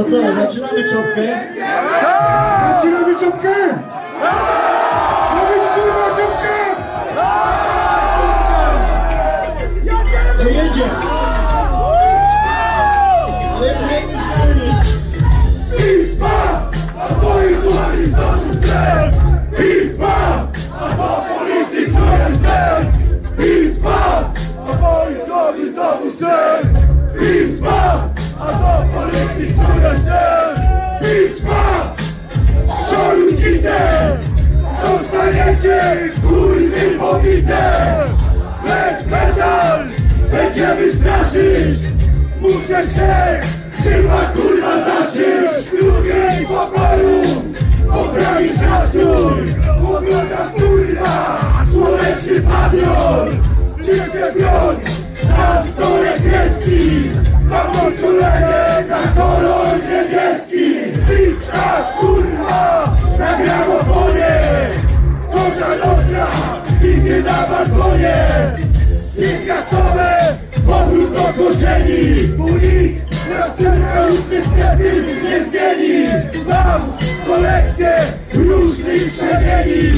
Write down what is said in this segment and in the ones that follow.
To co, zaczynamy czopkę? Zaczynamy czopkę! Ma być kurwa czopka! To jedzie! Ale jedziemy z nami! Izba! A moi kochani znowu sklep! Izba! A po policji czuję sklep! Izba! A moi kochani znowu sklep! Izba! A po policji czuję! Izba! Strzały kitę! Zostaniecie kurwy pobite! Black metal! Będziemy straszyć! Muszę się chyba kurwa zaszyć! Drugiej pokoju poprawić nastrój! Oglądam kurwa słoneczny padion! Cięcie broń! Mam uczulenie na kolor niebieski! Pizza kurwa na gramofonie! Kontra Nostra, bity na balkonie! Tymczasowe, powrót do korzeni teraz tylko już niestety nie zmieni Mam kolekcję różnych krzemieni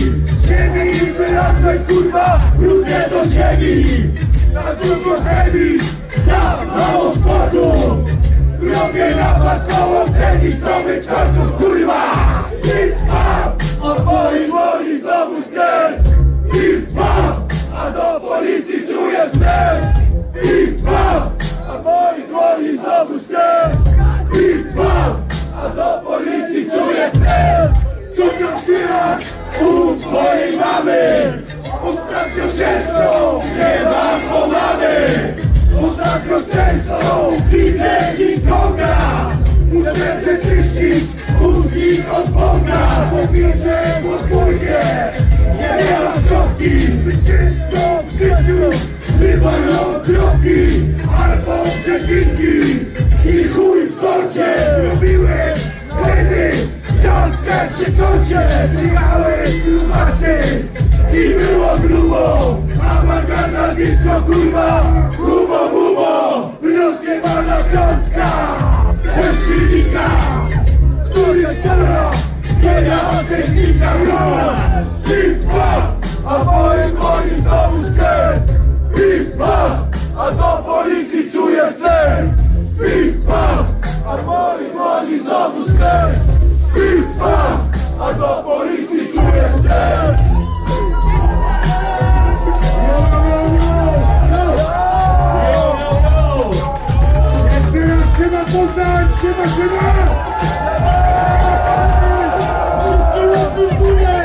Ziemi wylazłem kurwa, wrócę do ziemi Na dużo chemii, za mało sportu! Robię napad koło tenisowych kortów kurwa! Hip-hop, od mojej woli znowu sklep Hip-hop, a do policji czuję wstęp! Hip-hop, a moi dłoni znowu sklep Hip-hop, a do policji czuję wstęp! Co tam słychać? U twojej mamy? Ostatnio często nie mam Ostatnio Wywalą kroki Albo przecinki I chuj w torcie Robiłem wtedy. Piątkę przy kącie Przyjechały grubasy. I było grubo Awangarda disco kurwa Hubo bubo. Rozjebana piątka Bez silnika. Który teraz Zbiera technika. Rola Hip-hop A moi moi znowu Trzymaj, trzymaj! Wszystko łapy w górę!